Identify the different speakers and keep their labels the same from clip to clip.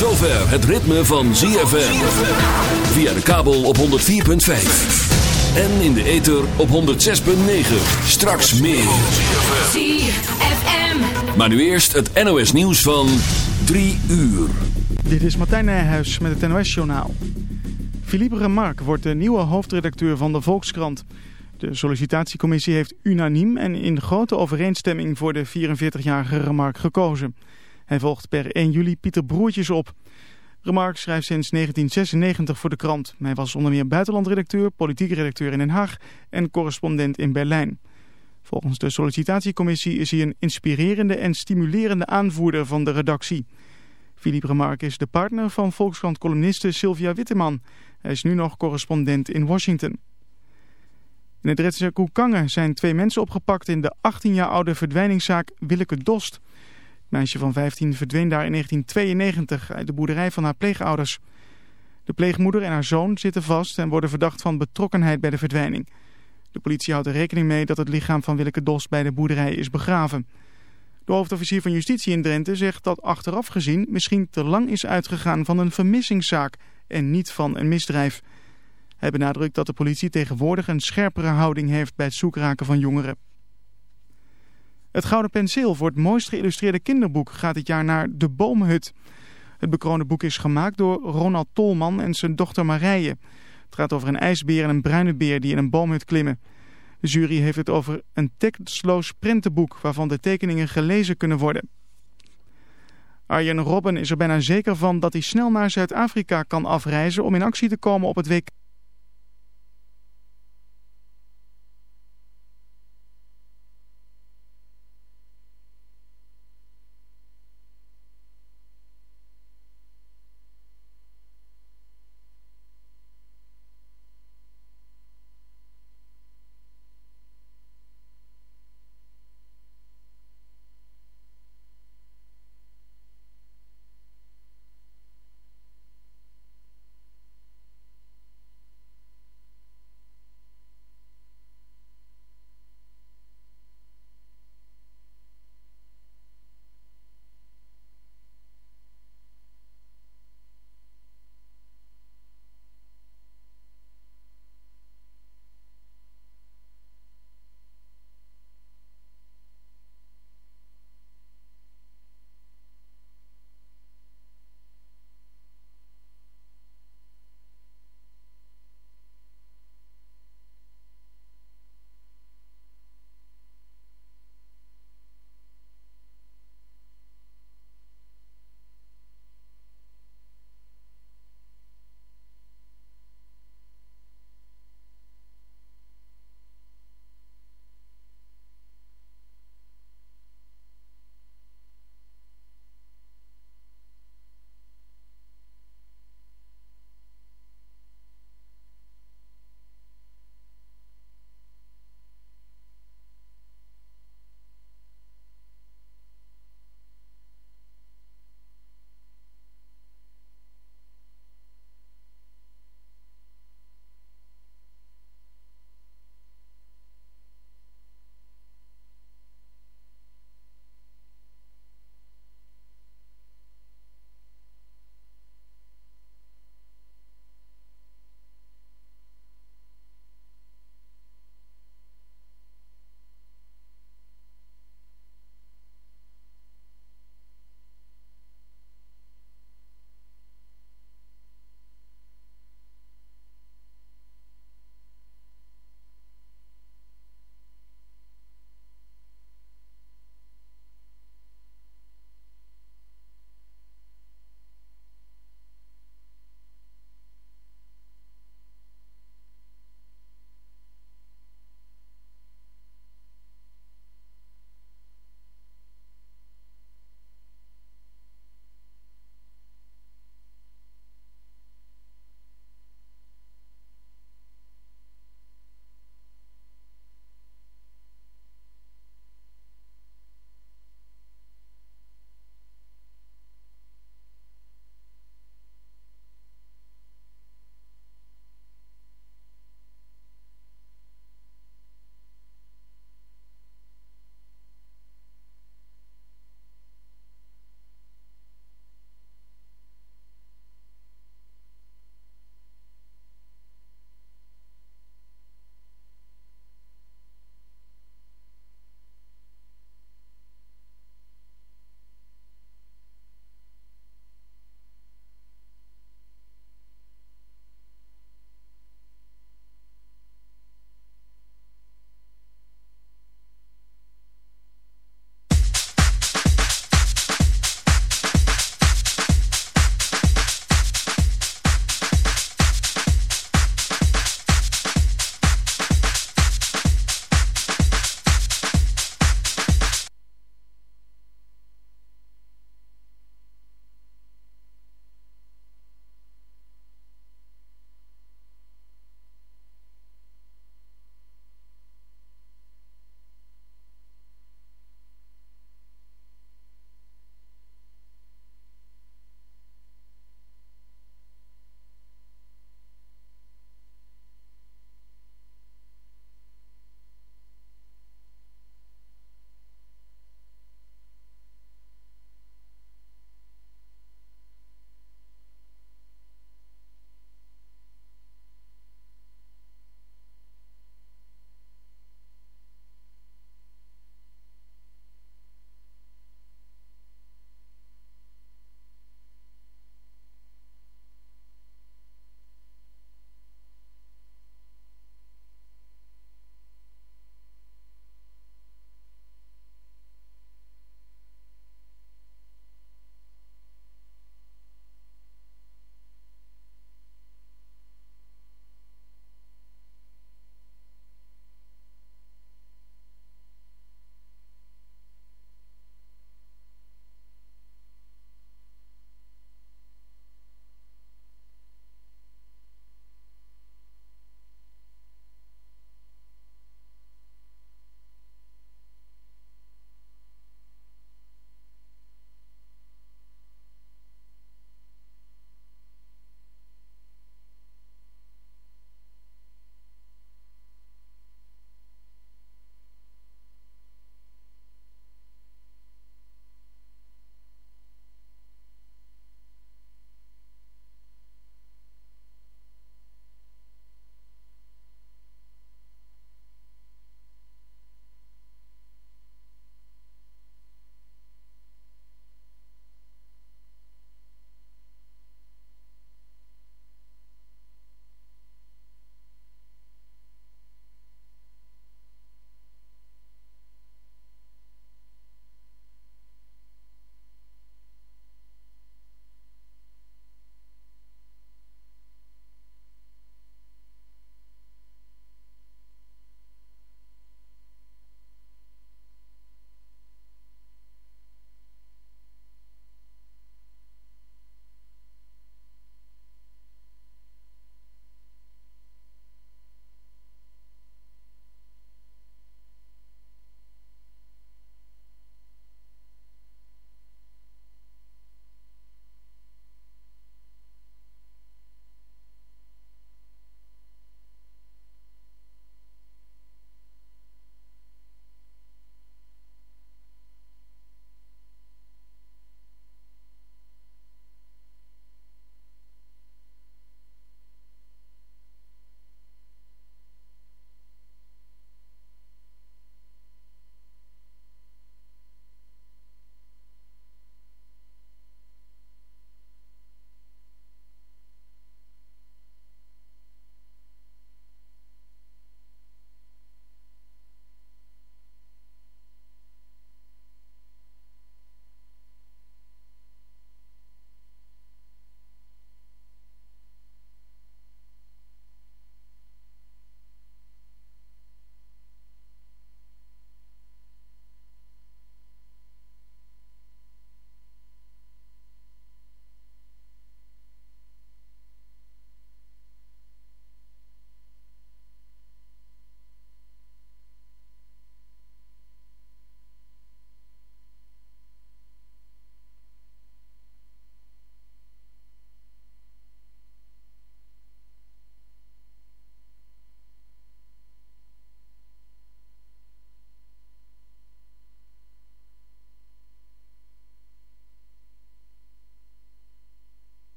Speaker 1: Zover het ritme van ZFM. Via de kabel op 104.5. En in de ether op 106.9. Straks meer.
Speaker 2: ZFM.
Speaker 1: Maar nu eerst het NOS nieuws van 3 uur.
Speaker 3: Dit is Martijn Nijhuis met het NOS-journaal. Philippe Remarque wordt de nieuwe hoofdredacteur van de Volkskrant. De sollicitatiecommissie heeft unaniem en in grote overeenstemming voor de 44-jarige Remarque gekozen. Hij volgt per 1 juli Pieter Broertjes op. Remarque schrijft sinds 1996 voor de krant. Hij was onder meer buitenlandredacteur, politiek redacteur in Den Haag en correspondent in Berlijn. Volgens de sollicitatiecommissie is hij een inspirerende en stimulerende aanvoerder van de redactie. Philippe Remarque is de partner van Volkskrant-columniste Sylvia Witteman. Hij is nu nog correspondent in Washington. In het Drentse Koekangen zijn twee mensen opgepakt in de 18 jaar oude verdwijningszaak Willeke Dost. Meisje van 15 verdween daar in 1992 uit de boerderij van haar pleegouders. De pleegmoeder en haar zoon zitten vast en worden verdacht van betrokkenheid bij de verdwijning. De politie houdt er rekening mee dat het lichaam van Willeke Dost bij de boerderij is begraven. De hoofdofficier van Justitie in Drenthe zegt dat achteraf gezien misschien te lang is uitgegaan van een vermissingszaak en niet van een misdrijf. Hij benadrukt dat de politie tegenwoordig een scherpere houding heeft bij het zoekraken van jongeren. Het Gouden Penseel voor het mooist geïllustreerde kinderboek gaat dit jaar naar De Boomhut. Het bekroonde boek is gemaakt door Ronald Tolman en zijn dochter Marije. Het gaat over een ijsbeer en een bruine beer die in een boomhut klimmen. De jury heeft het over een tekstloos prentenboek waarvan de tekeningen gelezen kunnen worden. Arjen Robben is er bijna zeker van dat hij snel naar Zuid-Afrika kan afreizen om in actie te komen op het WK.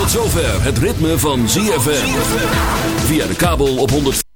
Speaker 1: Tot zover het ritme van ZFM. Via de kabel op 100.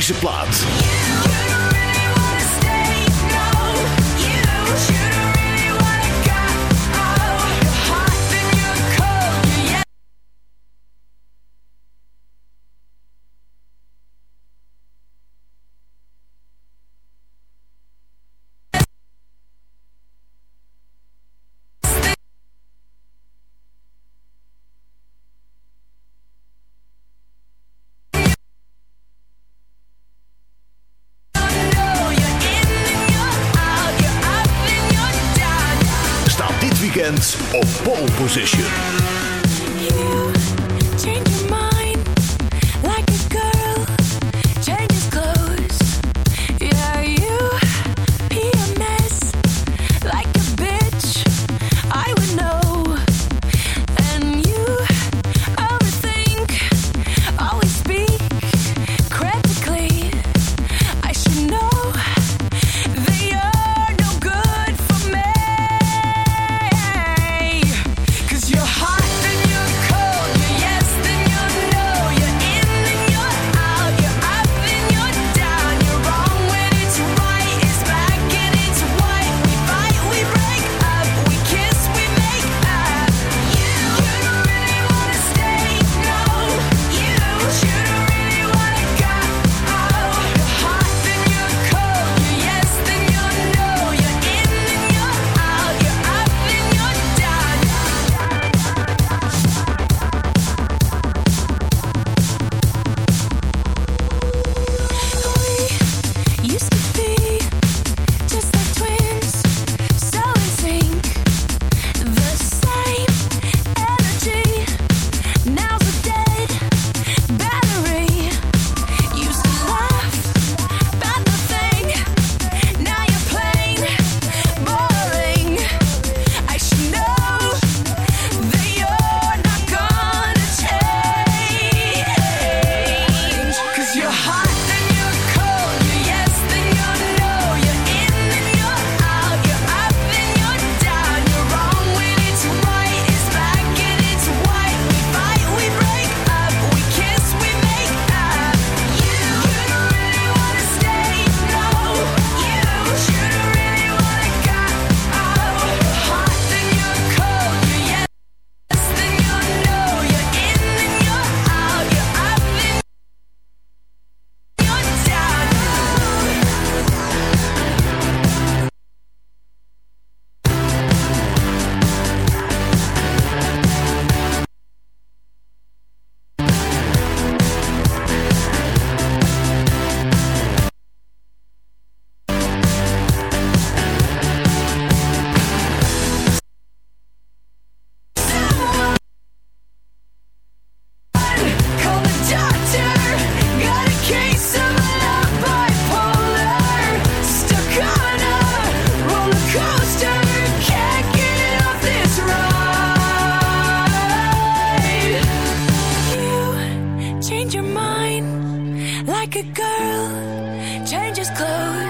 Speaker 4: Deze plaat.
Speaker 2: A girl changes clothes.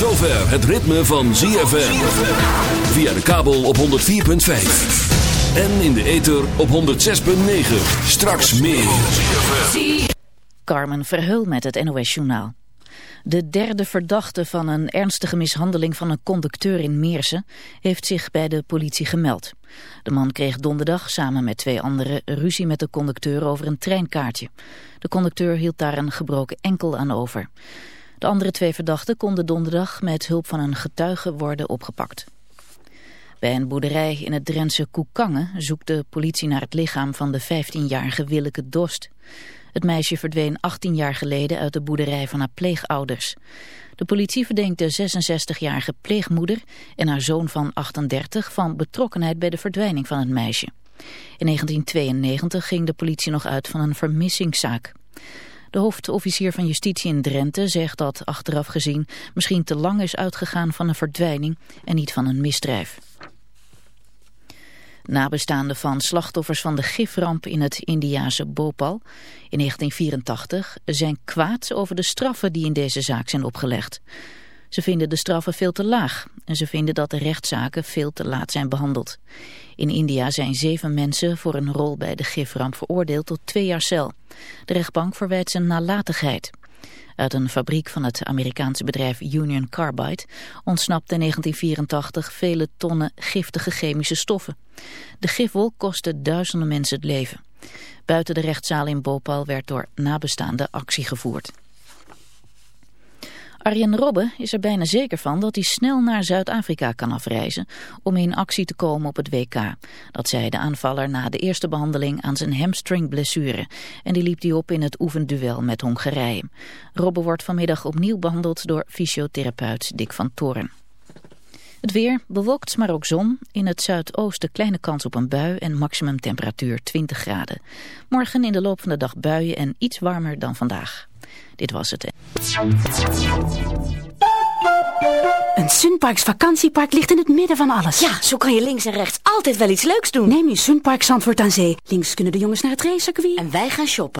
Speaker 1: Zover het ritme van ZFM. Via de kabel op 104.5. En in de ether op 106.9. Straks meer.
Speaker 5: Carmen Verheul met het NOS Journaal. De derde verdachte van een ernstige mishandeling van een conducteur in Meersen heeft zich bij de politie gemeld. De man kreeg donderdag samen met twee anderen ruzie met de conducteur over een treinkaartje. De conducteur hield daar een gebroken enkel aan over. De andere twee verdachten konden donderdag met hulp van een getuige worden opgepakt. Bij een boerderij in het Drentse Koekangen zoekt de politie naar het lichaam van de 15-jarige Willeke Dost. Het meisje verdween 18 jaar geleden uit de boerderij van haar pleegouders. De politie verdenkt de 66-jarige pleegmoeder en haar zoon van 38 van betrokkenheid bij de verdwijning van het meisje. In 1992 ging de politie nog uit van een vermissingszaak. De hoofdofficier van justitie in Drenthe zegt dat achteraf gezien misschien te lang is uitgegaan van een verdwijning en niet van een misdrijf. Nabestaanden van slachtoffers van de giframp in het Indiase Bhopal in 1984 zijn kwaad over de straffen die in deze zaak zijn opgelegd. Ze vinden de straffen veel te laag en ze vinden dat de rechtszaken veel te laat zijn behandeld. In India zijn zeven mensen voor een rol bij de giframp veroordeeld tot twee jaar cel. De rechtbank verwijt ze nalatigheid. Uit een fabriek van het Amerikaanse bedrijf Union Carbide ontsnapte in 1984 vele tonnen giftige chemische stoffen. De gifwolk kostte duizenden mensen het leven. Buiten de rechtszaal in Bhopal werd door nabestaanden actie gevoerd. Arjen Robben is er bijna zeker van dat hij snel naar Zuid-Afrika kan afreizen om in actie te komen op het WK. Dat zei de aanvaller na de eerste behandeling aan zijn hamstringblessure. En die liep hij op in het oefenduel met Hongarije. Robben wordt vanmiddag opnieuw behandeld door fysiotherapeut Dick van Toren. Het weer bewolkt, maar ook zon. In het zuidoosten kleine kans op een bui en maximum temperatuur 20 graden. Morgen in de loop van de dag buien en iets warmer dan vandaag. Dit was het.
Speaker 6: Een Sunparks vakantiepark ligt in het midden van alles.
Speaker 7: Ja, zo kan je links en rechts altijd wel iets leuks doen.
Speaker 6: Neem je Sunpark Zandvoort aan Zee. Links kunnen de jongens naar het racecircuit.
Speaker 7: En wij gaan shoppen.